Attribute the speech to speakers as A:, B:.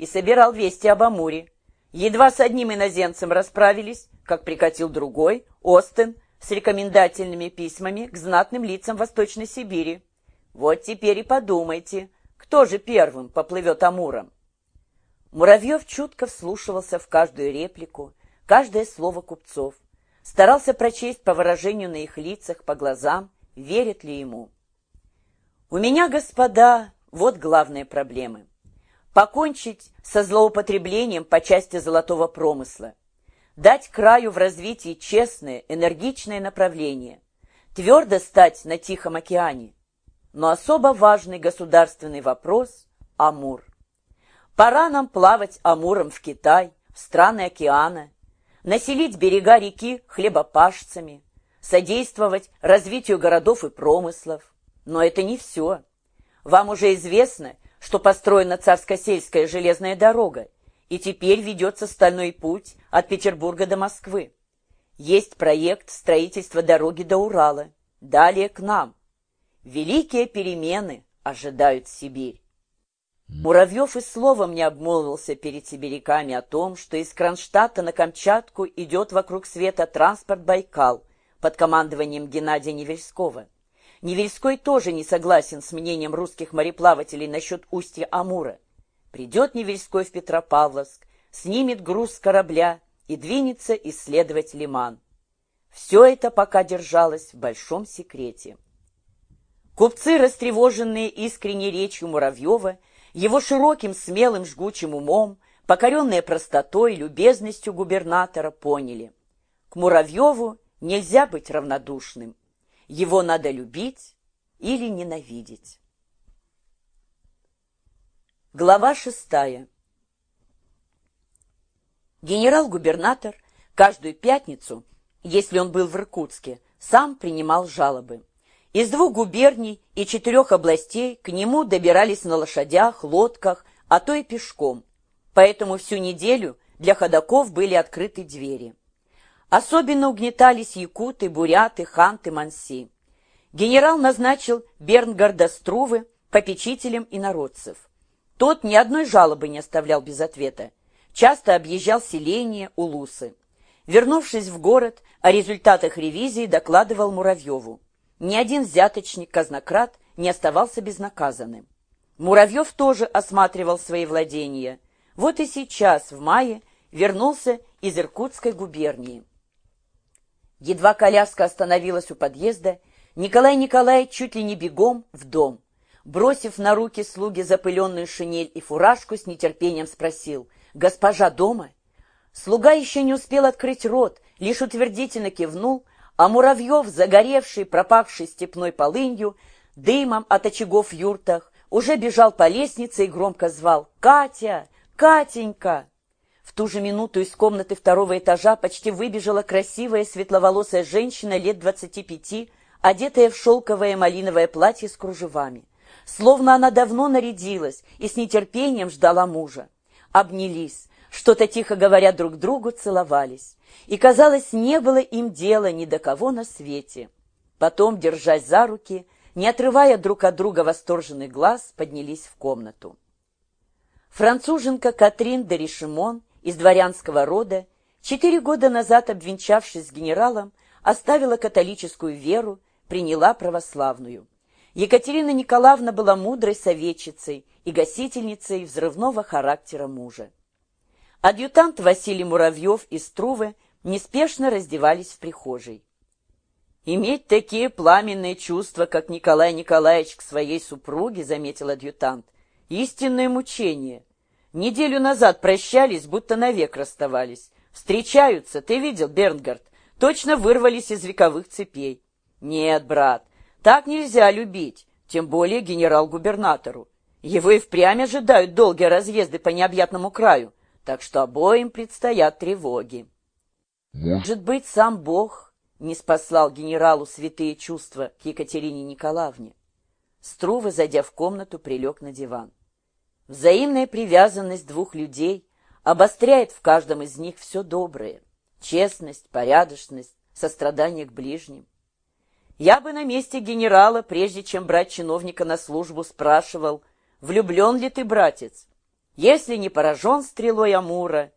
A: и собирал вести об Амуре. Едва с одним иноземцем расправились, как прикатил другой, Остен, с рекомендательными письмами к знатным лицам Восточной Сибири. Вот теперь и подумайте, кто же первым поплывет Амуром? Муравьев чутко вслушивался в каждую реплику, каждое слово купцов, старался прочесть по выражению на их лицах, по глазам, верят ли ему. У меня, господа, вот главные проблемы. Покончить со злоупотреблением по части золотого промысла, дать краю в развитии честное, энергичное направление, твердо стать на Тихом океане. Но особо важный государственный вопрос – Амур. Пора нам плавать Амуром в Китай, в страны океана, населить берега реки хлебопашцами, содействовать развитию городов и промыслов, но это не все. Вам уже известно, что построена царско-сельская железная дорога, и теперь ведется стальной путь от Петербурга до Москвы. Есть проект строительства дороги до Урала, далее к нам. Великие перемены ожидают Сибирь. Муравьев и словом не обмолвился перед сибиряками о том, что из Кронштадта на Камчатку идет вокруг света транспорт «Байкал» под командованием Геннадия Невельского. Невельской тоже не согласен с мнением русских мореплавателей насчет устья Амура. Придет Невельской в Петропавловск, снимет груз корабля и двинется исследовать лиман. Все это пока держалось в большом секрете. Купцы, растревоженные искренней речью Муравьева, его широким, смелым, жгучим умом, покоренные простотой, любезностью губернатора, поняли. К Муравьеву нельзя быть равнодушным. Его надо любить или ненавидеть. Глава шестая. Генерал-губернатор каждую пятницу, если он был в Иркутске, сам принимал жалобы. Из двух губерний и четырех областей к нему добирались на лошадях, лодках, а то и пешком. Поэтому всю неделю для ходаков были открыты двери. Особенно угнетались якуты, буряты, ханты, манси. Генерал назначил Бернгарда Струвы попечителем инородцев. Тот ни одной жалобы не оставлял без ответа. Часто объезжал селения, улусы. Вернувшись в город, о результатах ревизии докладывал Муравьеву. Ни один взяточник, казнократ не оставался безнаказанным. Муравьев тоже осматривал свои владения. Вот и сейчас, в мае, вернулся из Иркутской губернии. Едва коляска остановилась у подъезда, Николай Николаевич чуть ли не бегом в дом. Бросив на руки слуги запыленную шинель и фуражку, с нетерпением спросил, «Госпожа дома?» Слуга еще не успел открыть рот, лишь утвердительно кивнул, а Муравьев, загоревший, пропахший степной полынью, дымом от очагов в юртах, уже бежал по лестнице и громко звал «Катя! Катенька!» В ту же минуту из комнаты второго этажа почти выбежала красивая светловолосая женщина лет двадцати пяти, одетая в шелковое малиновое платье с кружевами. Словно она давно нарядилась и с нетерпением ждала мужа. Обнялись, что-то тихо говоря друг другу, целовались. И, казалось, не было им дела ни до кого на свете. Потом, держась за руки, не отрывая друг от друга восторженных глаз, поднялись в комнату. Француженка Катрин де Ришимон из дворянского рода, четыре года назад обвенчавшись с генералом, оставила католическую веру, приняла православную. Екатерина Николаевна была мудрой советчицей и гасительницей взрывного характера мужа. Адъютант Василий Муравьев из Трувы неспешно раздевались в прихожей. «Иметь такие пламенные чувства, как Николай Николаевич к своей супруге, — заметил адъютант, — истинное мучение. Неделю назад прощались, будто навек расставались. Встречаются, ты видел, Бернгард, точно вырвались из вековых цепей. Нет, брат, так нельзя любить, тем более генерал-губернатору. Его и впрямь ожидают долгие разъезды по необъятному краю, так что обоим предстоят тревоги. Может быть, сам Бог не спаслал генералу святые чувства к Екатерине Николаевне. Струва, зайдя в комнату, прилег на диван. Взаимная привязанность двух людей обостряет в каждом из них все доброе. Честность, порядочность, сострадание к ближним. Я бы на месте генерала, прежде чем брать чиновника на службу, спрашивал, влюблен ли ты, братец? если не поражен стрелой Амура